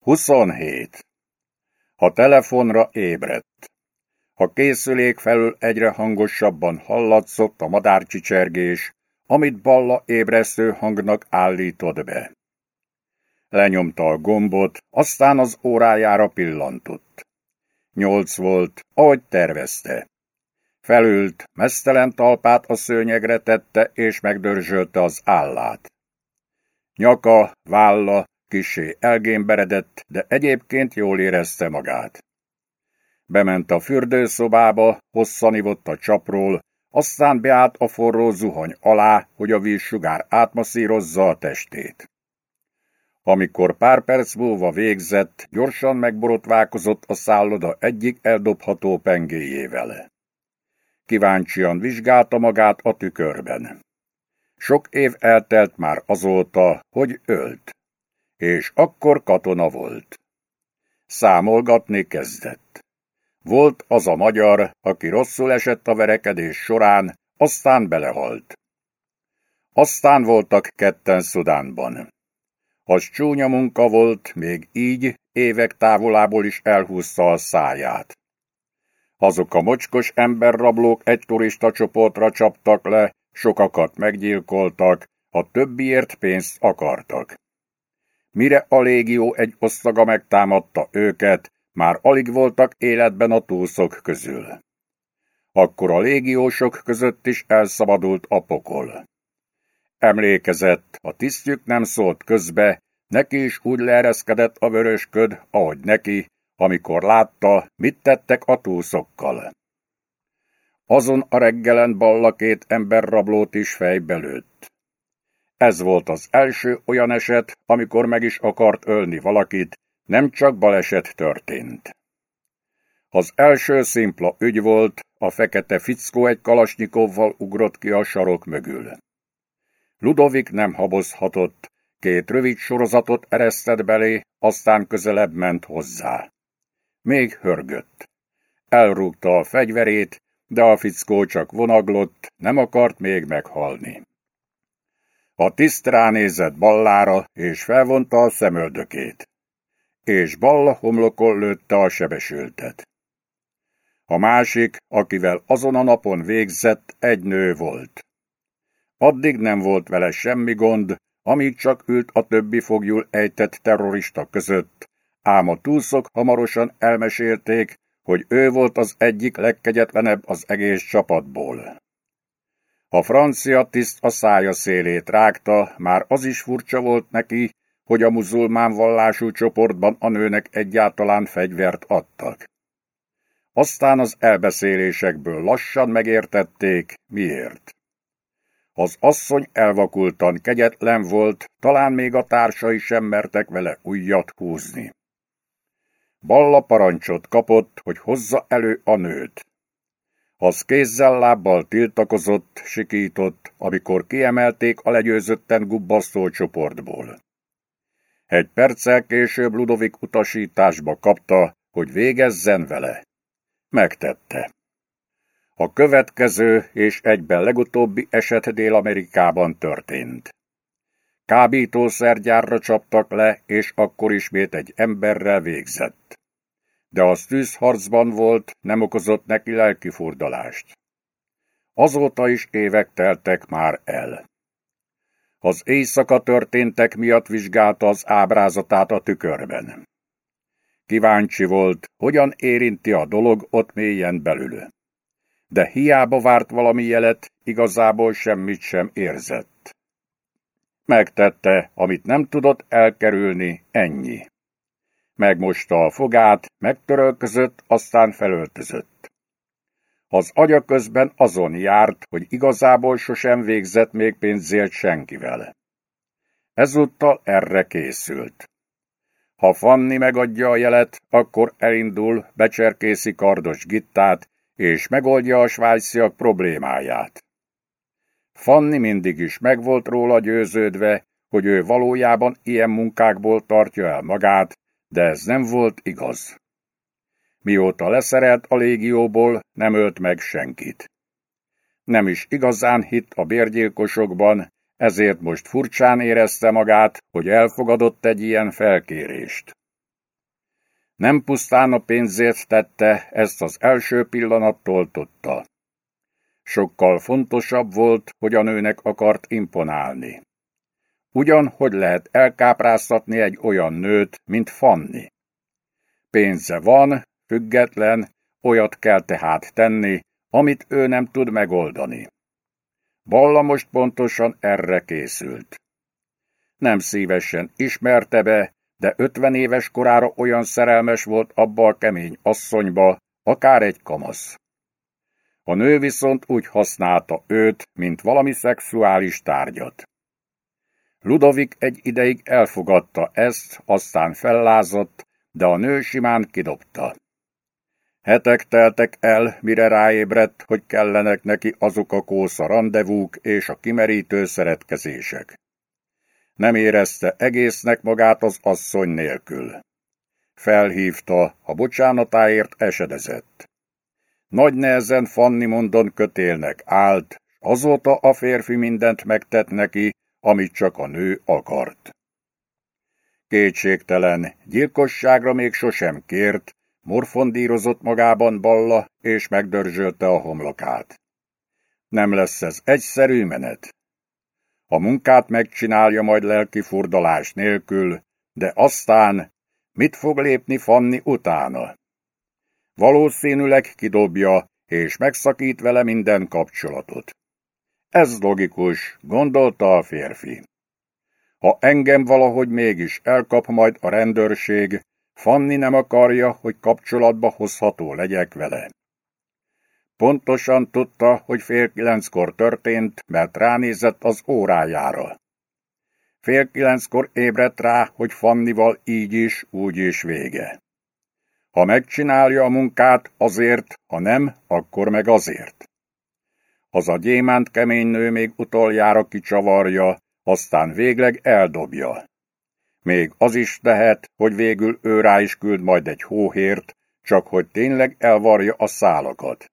27. A telefonra ébredt. A készülék felül egyre hangosabban hallatszott a madárcsicsergés, amit Balla ébresztő hangnak állított be. Lenyomta a gombot, aztán az órájára pillantott. Nyolc volt, ahogy tervezte. Felült, mesztelen talpát a szőnyegre tette és megdörzsölte az állát. Nyaka, válla, kisé elgémberedett, de egyébként jól érezte magát. Bement a fürdőszobába, hosszan ivott a csapról, aztán beállt a forró zuhany alá, hogy a vízsugár átmaszírozza a testét. Amikor pár perc múlva végzett, gyorsan megborotválkozott a szálloda egyik eldobható pengéjével. Kíváncsian vizsgálta magát a tükörben. Sok év eltelt már azóta, hogy ölt és akkor katona volt. Számolgatni kezdett. Volt az a magyar, aki rosszul esett a verekedés során, aztán belehalt. Aztán voltak ketten Szudánban. Az csúnya munka volt, még így évek távolából is elhúzta a száját. Azok a mocskos emberrablók egy turista csoportra csaptak le, sokakat meggyilkoltak, a többiért pénzt akartak. Mire a légió egy osztaga megtámadta őket, már alig voltak életben a túlszok közül. Akkor a légiósok között is elszabadult a pokol. Emlékezett, a tisztjük nem szólt közbe, neki is úgy leereszkedett a vörösköd, ahogy neki, amikor látta, mit tettek a túlszokkal. Azon a reggelen balla két emberrablót is fejbe lőtt. Ez volt az első olyan eset, amikor meg is akart ölni valakit, nem csak baleset történt. Az első szimpla ügy volt, a fekete fickó egy kalasnyikovval ugrott ki a sarok mögül. Ludovik nem habozhatott, két rövid sorozatot eresztett belé, aztán közelebb ment hozzá. Még hörgött. Elrúgta a fegyverét, de a fickó csak vonaglott, nem akart még meghalni. A tiszt ránézett ballára, és felvonta a szemöldökét. És balla homlokon lőtte a sebesültet. A másik, akivel azon a napon végzett, egy nő volt. Addig nem volt vele semmi gond, amíg csak ült a többi fogjul ejtett terrorista között, ám a túlszok hamarosan elmesélték, hogy ő volt az egyik legkegyetlenebb az egész csapatból. A francia tiszt a szája szélét rágta, már az is furcsa volt neki, hogy a muzulmán vallású csoportban a nőnek egyáltalán fegyvert adtak. Aztán az elbeszélésekből lassan megértették, miért. Az asszony elvakultan kegyetlen volt, talán még a társai sem mertek vele ujjat húzni. Balla parancsot kapott, hogy hozza elő a nőt. Az kézzel-lábbal tiltakozott, sikított, amikor kiemelték a legyőzötten gubbasztó csoportból. Egy perccel később Ludovik utasításba kapta, hogy végezzen vele. Megtette. A következő és egyben legutóbbi eset Dél-Amerikában történt. Kábítószergyárra csaptak le, és akkor ismét egy emberrel végzett de az tűzharcban volt, nem okozott neki lelkifurdalást. Azóta is évek teltek már el. Az éjszaka történtek miatt vizsgálta az ábrázatát a tükörben. Kíváncsi volt, hogyan érinti a dolog ott mélyen belül. De hiába várt valami jelet, igazából semmit sem érzett. Megtette, amit nem tudott elkerülni, ennyi. Megmosta a fogát, megtörölközött, aztán felöltözött. Az agya közben azon járt, hogy igazából sosem végzett még pénzért senkivel. Ezúttal erre készült. Ha Fanni megadja a jelet, akkor elindul, becserkészi kardos gittát, és megoldja a svájciak problémáját. Fanni mindig is meg volt róla győződve, hogy ő valójában ilyen munkákból tartja el magát, de ez nem volt igaz. Mióta leszerelt a légióból, nem ölt meg senkit. Nem is igazán hitt a bérgyilkosokban, ezért most furcsán érezte magát, hogy elfogadott egy ilyen felkérést. Nem pusztán a pénzért tette, ezt az első pillanattól tudta. Sokkal fontosabb volt, hogy a nőnek akart imponálni. Ugyan, hogy lehet elkápráztatni egy olyan nőt, mint Fanni. Pénze van, független, olyat kell tehát tenni, amit ő nem tud megoldani. Balla most pontosan erre készült. Nem szívesen ismerte be, de ötven éves korára olyan szerelmes volt abba a kemény asszonyba, akár egy kamasz. A nő viszont úgy használta őt, mint valami szexuális tárgyat. Ludovik egy ideig elfogadta ezt, aztán fellázott, de a nő simán kidobta. Hetek teltek el, mire ráébredt, hogy kellenek neki azok a kósza rendezvúk és a kimerítő szeretkezések. Nem érezte egésznek magát az asszony nélkül. Felhívta, a bocsánatáért esedezett. Nagy nehezen Fanni mondon kötélnek állt, azóta a férfi mindent megtett neki, amit csak a nő akart. Kétségtelen, gyilkosságra még sosem kért, morfondírozott magában Balla, és megdörzsölte a homlokát. Nem lesz ez egyszerű menet. A munkát megcsinálja majd lelki furdalás nélkül, de aztán mit fog lépni Fanni utána? Valószínűleg kidobja, és megszakít vele minden kapcsolatot. Ez logikus, gondolta a férfi. Ha engem valahogy mégis elkap majd a rendőrség, Fanni nem akarja, hogy kapcsolatba hozható legyek vele. Pontosan tudta, hogy fél kilenckor történt, mert ránézett az órájára. Fél kilenckor ébredt rá, hogy Fannival így is, úgy is vége. Ha megcsinálja a munkát, azért, ha nem, akkor meg azért. Az a gyémánt kemény nő még utoljára kicsavarja, aztán végleg eldobja. Még az is tehet, hogy végül ő rá is küld majd egy hóhért, csak hogy tényleg elvarja a szálakat.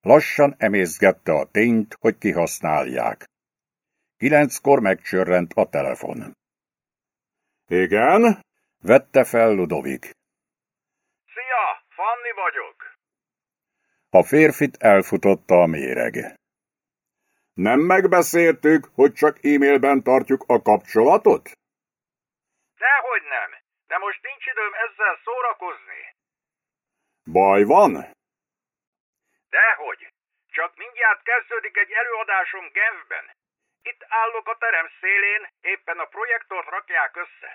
Lassan emészgette a tényt, hogy kihasználják. Kilenckor megcsörrent a telefon. Igen? Vette fel Ludovik. Szia, Fanni vagyok. A férfit elfutotta a méreg. Nem megbeszéltük, hogy csak e-mailben tartjuk a kapcsolatot? Dehogy nem, de most nincs időm ezzel szórakozni. Baj van? Dehogy. Csak mindjárt kezdődik egy előadásom Genfben. Itt állok a terem szélén, éppen a projektort rakják össze.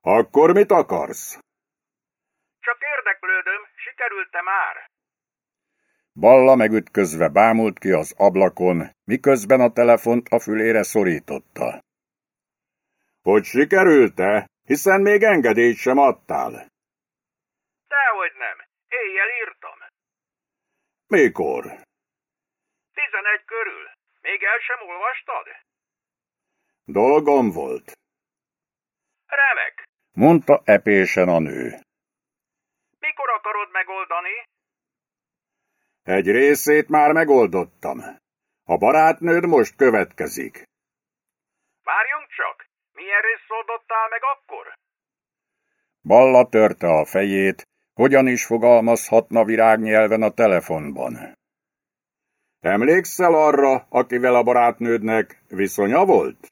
Akkor mit akarsz? Csak érdeklődöm, sikerült-e már? Balla megütközve bámult ki az ablakon, miközben a telefont a fülére szorította. Hogy sikerült-e? Hiszen még engedélyt sem adtál. Dehogy nem. Éjjel írtam. Mikor? Tizenegy körül. Még el sem olvastad? Dolgom volt. Remek. Mondta epésen a nő. Mikor akarod megoldani? Egy részét már megoldottam. A barátnőd most következik. Várjunk csak, milyen részt oldottál meg akkor? Balla törte a fejét, hogyan is fogalmazhatna virágnyelven a telefonban. Emlékszel arra, akivel a barátnődnek viszonya volt?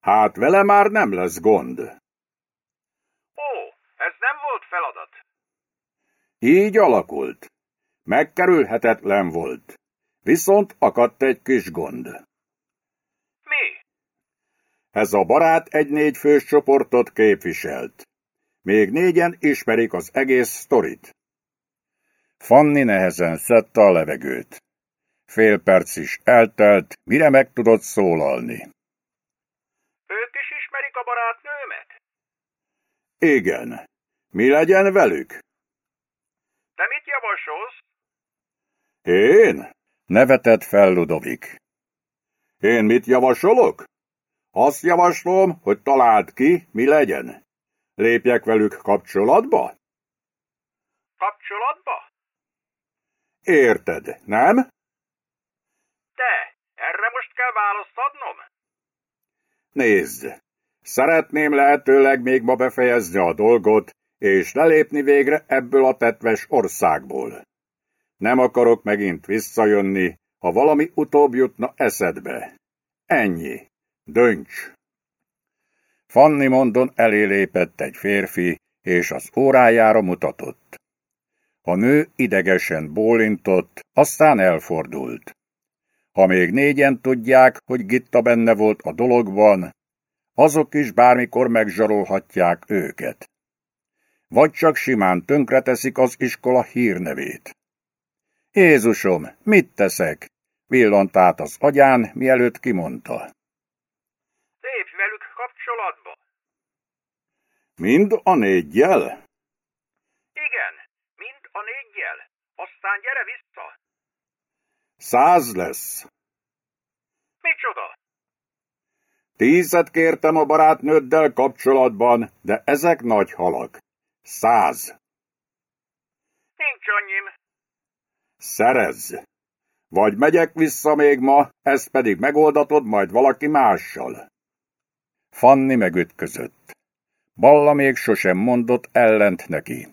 Hát vele már nem lesz gond. Ó, ez nem volt feladat. Így alakult. Megkerülhetetlen volt. Viszont akadt egy kis gond. Mi? Ez a barát egy négyfős csoportot képviselt. Még négyen ismerik az egész sztorit. Fanni nehezen szedte a levegőt. Fél perc is eltelt, mire meg tudott szólalni. Ők is ismerik a barátnőmet? Igen. Mi legyen velük? Te mit javasolsz? Én? Nevetett fel Ludovik. Én mit javasolok? Azt javaslom, hogy találd ki, mi legyen. Lépjek velük kapcsolatba? Kapcsolatba? Érted, nem? Te, erre most kell választ adnom? Nézd, szeretném lehetőleg még ma befejezni a dolgot, és lelépni végre ebből a tetves országból. Nem akarok megint visszajönni, ha valami utóbb jutna eszedbe. Ennyi. Dönts! Fanni mondon elé lépett egy férfi, és az órájára mutatott. A nő idegesen bólintott, aztán elfordult. Ha még négyen tudják, hogy Gitta benne volt a dologban, azok is bármikor megzsarolhatják őket. Vagy csak simán tönkreteszik az iskola hírnevét. Jézusom, mit teszek? Villant át az agyán, mielőtt kimondta. Lépj velük kapcsolatba. Mind a négyjel? Igen, mind a négyjel. Aztán gyere vissza. Száz lesz. Micsoda? Tízet kértem a barátnőddel kapcsolatban, de ezek nagy halak. Száz. Nincs annyim. Szerezz. Vagy megyek vissza még ma, ezt pedig megoldatod majd valaki mással. Fanni megütközött. Balla még sosem mondott ellent neki.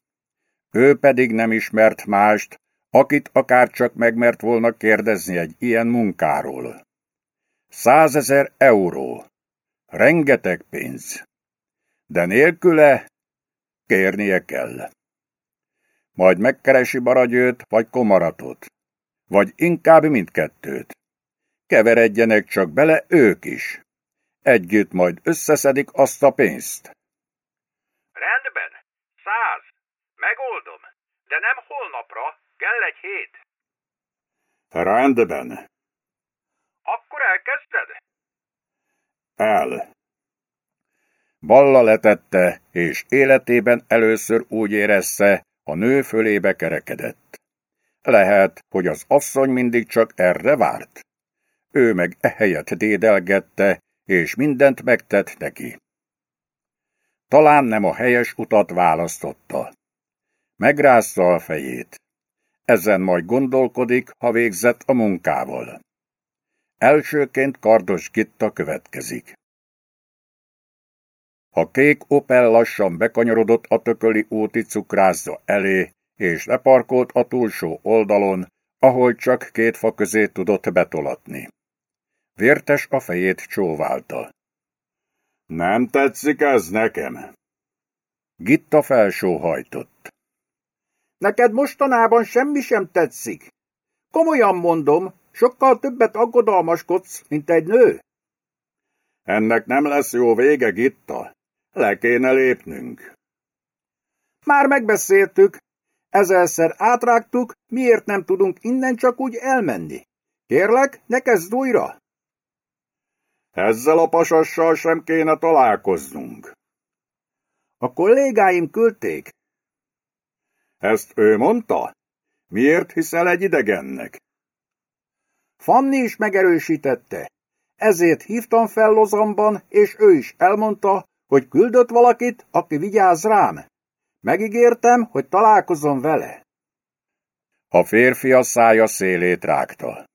Ő pedig nem ismert mást, akit akár csak megmert volna kérdezni egy ilyen munkáról. Százezer euró. Rengeteg pénz. De nélküle kérnie kell. Majd megkeresi Baragyőt vagy Komaratot. Vagy inkább mindkettőt. Keveredjenek csak bele ők is. Együtt majd összeszedik azt a pénzt. Rendben, száz. Megoldom. De nem holnapra, kell egy hét. Rendben. Akkor elkezded? El. Balla letette, és életében először úgy érezze, a nő fölébe kerekedett. Lehet, hogy az asszony mindig csak erre várt. Ő meg ehelyett dédelgette, és mindent megtett neki. Talán nem a helyes utat választotta. Megrázta a fejét. Ezen majd gondolkodik, ha végzett a munkával. Elsőként Kardos Gitta következik. A kék Opel lassan bekanyarodott a tököli úti cukrászda elé, és leparkolt a túlsó oldalon, ahol csak két fa közé tudott betolatni. Vértes a fejét csóválta. Nem tetszik ez nekem? Gitta felsóhajtott. Neked mostanában semmi sem tetszik. Komolyan mondom, sokkal többet aggodalmaskodsz, mint egy nő. Ennek nem lesz jó vége, Gitta. Le kéne lépnünk. Már megbeszéltük. Ezerszer átrágtuk, miért nem tudunk innen csak úgy elmenni. Kérlek, ne kezd újra. Ezzel a pasassal sem kéne találkoznunk. A kollégáim küldték. Ezt ő mondta? Miért hiszel egy idegennek? Fanni is megerősítette. Ezért hívtam fel Lozamban, és ő is elmondta, hogy küldött valakit, aki vigyáz rám. Megígértem, hogy találkozom vele. A férfi a szája szélét rágta.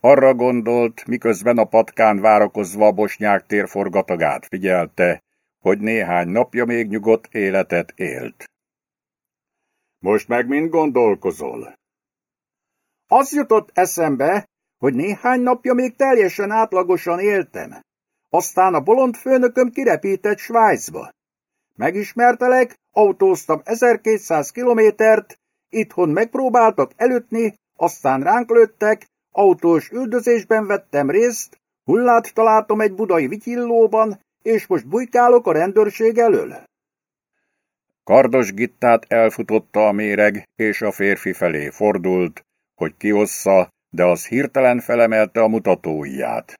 Arra gondolt, miközben a patkán várakozva a bosnyák térforgatagát figyelte, hogy néhány napja még nyugodt életet élt. Most meg mind gondolkozol? Az jutott eszembe, hogy néhány napja még teljesen átlagosan éltem. Aztán a bolond főnököm kirepített Svájcba. Megismertelek, autóztam 1200 kilométert, itthon megpróbáltak elütni, aztán ránk lőttek, autós üldözésben vettem részt, hullát találtam egy budai vityillóban, és most bujkálok a rendőrség elől. Kardos Gittát elfutotta a méreg, és a férfi felé fordult, hogy kiossza, de az hirtelen felemelte a mutatóiját.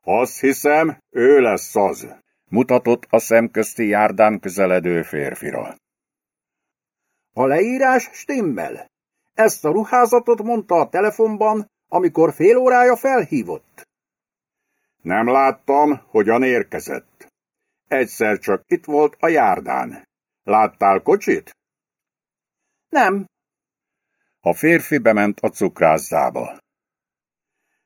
Azt hiszem, ő lesz az, mutatott a szemközti járdán közeledő férfira. A leírás stimmel. Ezt a ruházatot mondta a telefonban, amikor fél órája felhívott. Nem láttam, hogyan érkezett. Egyszer csak itt volt a járdán. Láttál kocsit? Nem. A férfi bement a cukrászdába.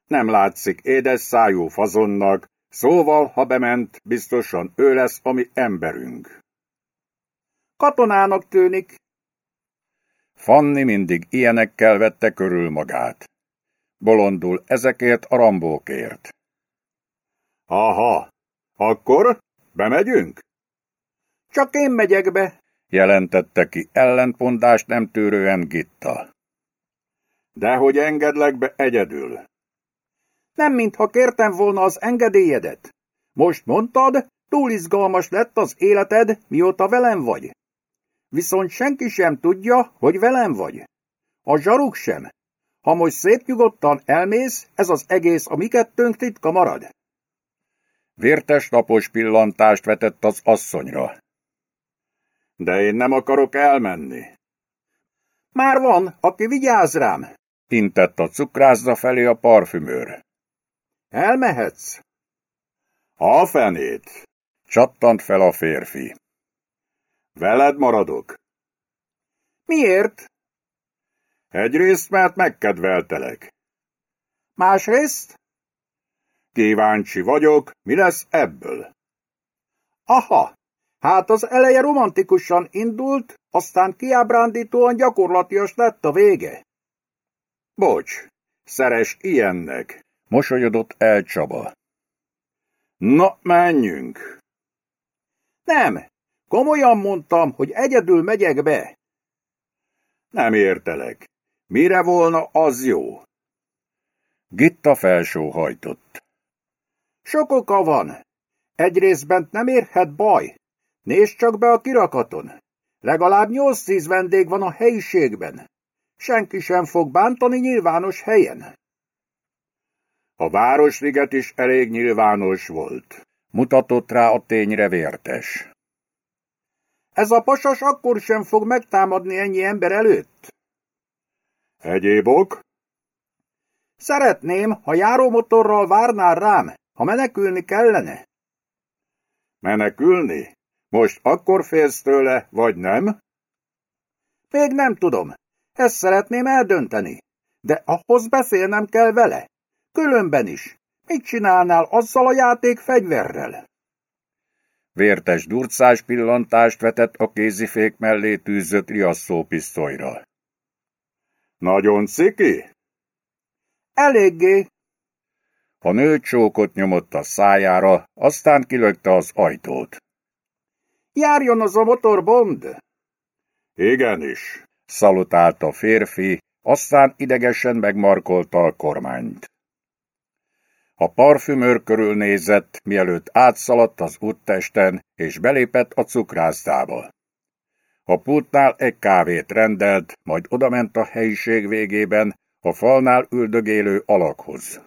Nem látszik édes szájú fazonnak, szóval, ha bement, biztosan ő lesz a mi emberünk. Katonának tűnik. Fanni mindig ilyenekkel vette körül magát. Bolondul ezekért a rambókért. Aha, akkor bemegyünk? Csak én megyek be, jelentette ki ellentmondást nem tűrően Gitta. Dehogy engedlek be egyedül. Nem mintha kértem volna az engedélyedet. Most mondtad, túl izgalmas lett az életed, mióta velem vagy. Viszont senki sem tudja, hogy velem vagy. A zsaruk sem. Ha most szép nyugodtan elmész, ez az egész a mi kettőnk titka marad. Vértes napos pillantást vetett az asszonyra. De én nem akarok elmenni. Már van, aki vigyáz rám, intett a cukrászda felé a parfümőr. Elmehetsz? A fenét! Csattant fel a férfi. Veled maradok. Miért? Egyrészt, mert megkedveltelek. Másrészt? Kíváncsi vagyok, mi lesz ebből. Aha, hát az eleje romantikusan indult, aztán kiábrándítóan gyakorlatias lett a vége. Bocs, szeres ilyennek, mosolyodott el Csaba. Na, menjünk! Nem, komolyan mondtam, hogy egyedül megyek be. Nem értelek. Mire volna az jó? Gitta felsóhajtott. Sok oka van. Egyrészt bent nem érhet baj. Nézd csak be a kirakaton. Legalább nyolc-tíz vendég van a helyiségben. Senki sem fog bántani nyilvános helyen. A városliget is elég nyilvános volt. Mutatott rá a tényre vértes. Ez a pasas akkor sem fog megtámadni ennyi ember előtt. Egyéb ok? Szeretném, ha járómotorral várnál rám, ha menekülni kellene. Menekülni? Most akkor félsz tőle, vagy nem? Még nem tudom. Ezt szeretném eldönteni. De ahhoz beszélnem kell vele. Különben is. Mit csinálnál azzal a játék fegyverrel? Vértes durcás pillantást vetett a kézifék mellé tűzött riasszópisztolyra. Nagyon ciki? Eléggé. A nő csókot nyomott a szájára, aztán kilökte az ajtót. Járjon az a motor, Bond! Igenis, szalutált a férfi, aztán idegesen megmarkolta a kormányt. A parfümőr körülnézett, mielőtt átszaladt az úttesten, és belépett a cukrászdába. A pultnál egy kávét rendelt, majd odament a helyiség végében a falnál üldögélő alakhoz.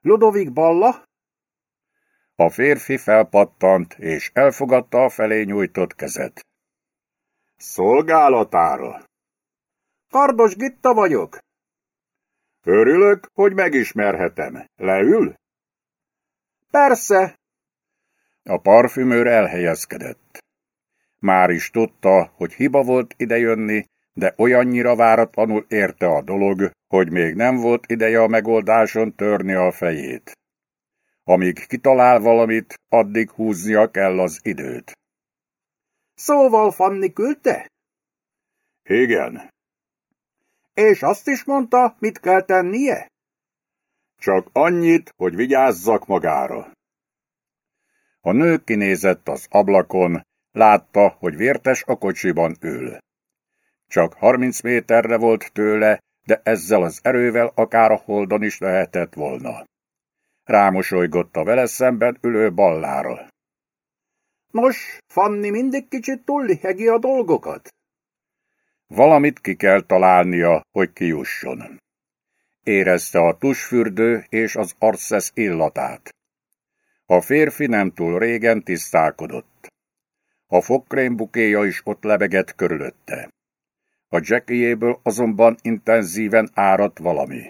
Ludovik Balla? A férfi felpattant, és elfogadta a felé nyújtott kezet. Szolgálatára! Kardos Gitta vagyok. Örülök, hogy megismerhetem. Leül? Persze. A parfümőr elhelyezkedett. Már is tudta, hogy hiba volt idejönni, de olyannyira váratlanul érte a dolog, hogy még nem volt ideje a megoldáson törni a fejét. Amíg kitalál valamit, addig húznia kell az időt. Szóval Fanni küldte? Igen. És azt is mondta, mit kell tennie? Csak annyit, hogy vigyázzak magára. A nő kinézett az ablakon, látta, hogy vértes a kocsiban ül. Csak harminc méterre volt tőle, de ezzel az erővel akár a holdon is lehetett volna. Rámosolygott a vele szemben ülő ballára. Nos, Fanni mindig kicsit túllihegi a dolgokat. Valamit ki kell találnia, hogy kijusson. Érezte a tusfürdő és az arcesz illatát. A férfi nem túl régen tisztálkodott. A fogkrém bukéja is ott lebegett körülötte. A jackiéből azonban intenzíven áradt valami.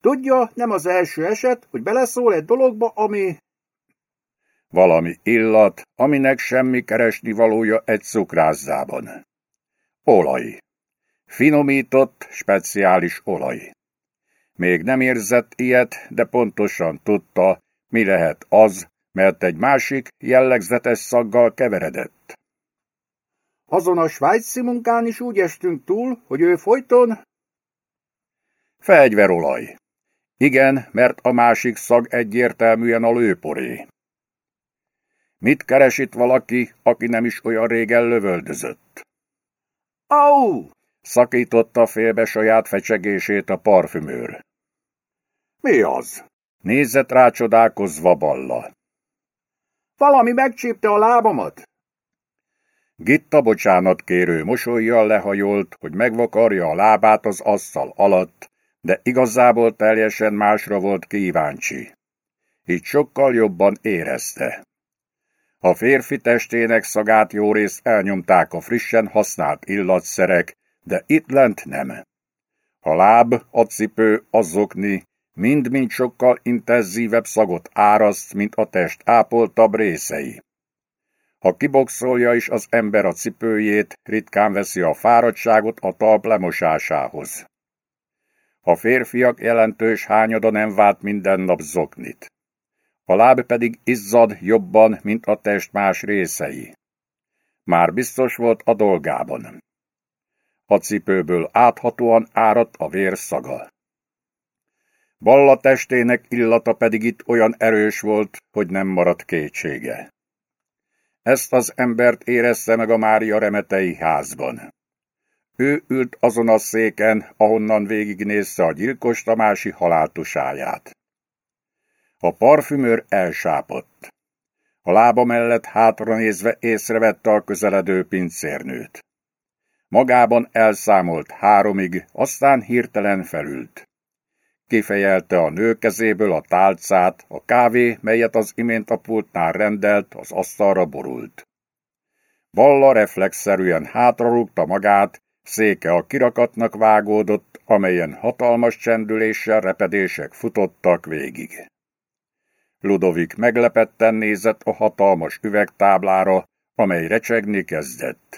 Tudja, nem az első eset, hogy beleszól egy dologba, ami... Valami illat, aminek semmi keresni valója egy cukrázzában. Olaj. Finomított, speciális olaj. Még nem érzett ilyet, de pontosan tudta, mi lehet az, mert egy másik, jellegzetes szaggal keveredett. Azon a svájci munkán is úgy estünk túl, hogy ő folyton... Fegyverolaj. Igen, mert a másik szag egyértelműen a lőporé. Mit keres itt valaki, aki nem is olyan régen lövöldözött? Au! Szakította félbe saját fecsegését a parfümőr. Mi az? Nézett rá csodálkozva Balla. Valami megcsípte a lábamat. Gitta bocsánat kérő mosolyjal lehajolt, hogy megvakarja a lábát az asszal alatt, de igazából teljesen másra volt kíváncsi. Így sokkal jobban érezte. A férfi testének szagát jó részt elnyomták a frissen használt illatszerek, de itt lent nem. A láb, a cipő, a zokni mind-mind sokkal intenzívebb szagot áraszt, mint a test ápoltabb részei. Ha kiboxolja is az ember a cipőjét, ritkán veszi a fáradtságot a talp lemosásához. A férfiak jelentős hányada nem vált minden nap zoknit. A láb pedig izzad jobban, mint a test más részei. Már biztos volt a dolgában. A cipőből áthatóan áradt a vér szaga. Balla testének illata pedig itt olyan erős volt, hogy nem maradt kétsége. Ezt az embert érezte meg a Mária remetei házban. Ő ült azon a széken, ahonnan végignézte a gyilkos Tamási haláltusáját. A parfümőr elsápott. A lába mellett hátra nézve észrevette a közeledő pincérnőt. Magában elszámolt háromig, aztán hirtelen felült. Kifejelte a nő kezéből a tálcát, a kávé, melyet az imént a pultnál rendelt, az asztalra borult. Balla reflexzerűen hátrarúgta magát, széke a kirakatnak vágódott, amelyen hatalmas csendüléssel repedések futottak végig. Ludovik meglepetten nézett a hatalmas üvegtáblára, amely recsegni kezdett.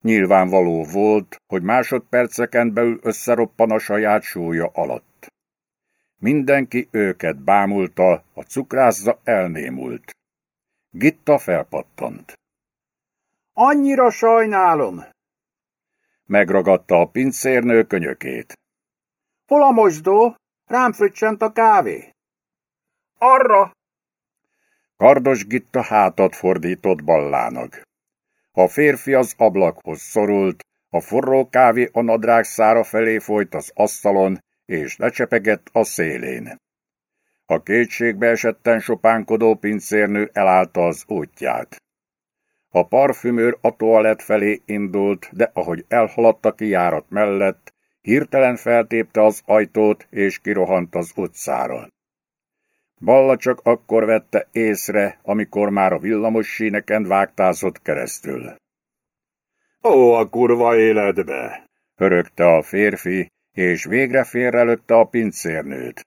Nyilvánvaló volt, hogy másodperceken belül összeroppan a saját súlya alatt. Mindenki őket bámulta, a cukrászza elnémult. Gitta felpattant. Annyira sajnálom! Megragadta a pincérnő könyökét. Hol a mosdó? Rám fröccsent a kávé. Arra! Kardos Gitta hátat fordított ballának. A férfi az ablakhoz szorult, a forró kávé a nadrág szára felé folyt az asztalon, és lecsepegett a szélén. A kétségbe esetten sopánkodó pincérnő elállta az útját. A parfümőr a toalett felé indult, de ahogy elhaladt a kijárat mellett, hirtelen feltépte az ajtót és kirohant az utcára. Balla csak akkor vette észre, amikor már a villamos síneken vágtázott keresztül. Ó, a kurva életbe! hörögte a férfi, és végre félrelökte a pincérnőt.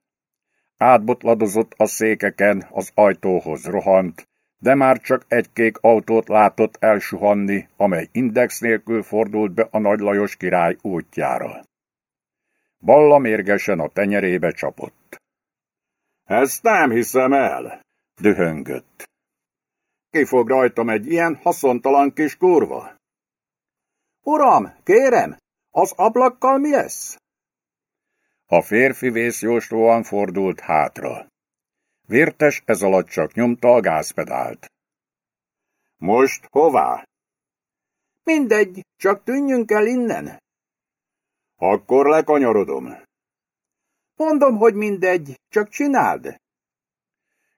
Átbotladozott a székeken, az ajtóhoz rohant, de már csak egy kék autót látott elsuhanni, amely index nélkül fordult be a Nagy Lajos király útjára. Balla mérgesen a tenyerébe csapott. Ezt nem hiszem el, dühöngött. Ki fog rajtam egy ilyen haszontalan kis kurva? Uram, kérem, az ablakkal mi lesz? A férfi vészjóslóan fordult hátra. Vértes ez alatt csak nyomta a gázpedált. Most hová? Mindegy, csak tűnjünk el innen. Akkor lekanyarodom. Mondom, hogy mindegy, csak csináld.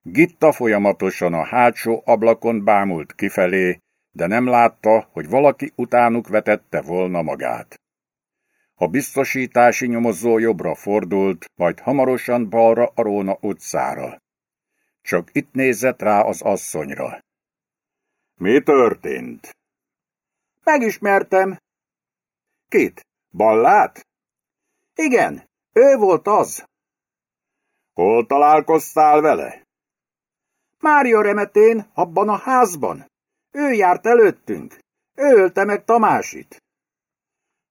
Gitta folyamatosan a hátsó ablakon bámult kifelé, de nem látta, hogy valaki utánuk vetette volna magát. A biztosítási nyomozó jobbra fordult, majd hamarosan balra a Róna utcára. Csak itt nézett rá az asszonyra. Mi történt? Megismertem. Kit? Ballát? Igen, ő volt az. Hol találkoztál vele? Mária remetén, abban a házban. Ő járt előttünk. Ő ölte meg Tamásit.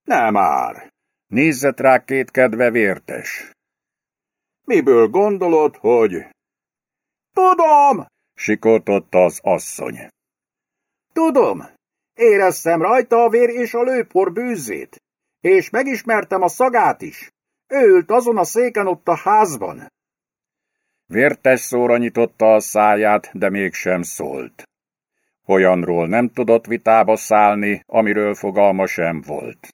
Nem már. Nézzet rá két kedve vértes. Miből gondolod, hogy... Tudom! Sikoltotta az asszony. Tudom. Éreztem rajta a vér és a lőpor bűzét, és megismertem a szagát is. Ő ült azon a széken ott a házban. Vértes szóra nyitotta a száját, de mégsem szólt. Olyanról nem tudott vitába szállni, amiről fogalma sem volt.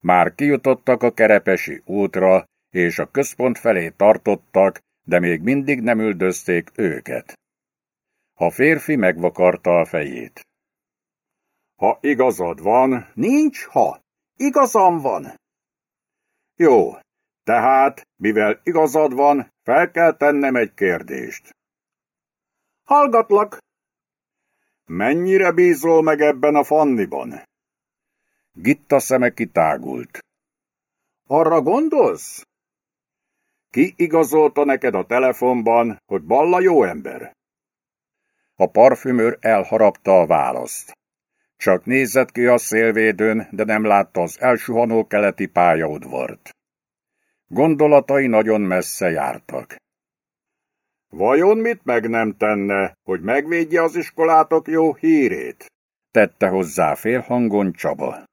Már kijutottak a kerepesi útra, és a központ felé tartottak, de még mindig nem üldözték őket. A férfi megvakarta a fejét. Ha igazad van, nincs ha. Igazam van. Jó, tehát, mivel igazad van, fel kell tennem egy kérdést. Hallgatlak. Mennyire bízol meg ebben a Fanniban? Gitta szeme kitágult. Arra gondolsz? Ki igazolta neked a telefonban, hogy Balla jó ember? A parfümőr elharapta a választ. Csak nézett ki a szélvédőn, de nem látta az elsuhanó keleti pályaudvart. Gondolatai nagyon messze jártak. Vajon mit meg nem tenne, hogy megvédje az iskolátok jó hírét? Tette hozzá félhangon Csaba.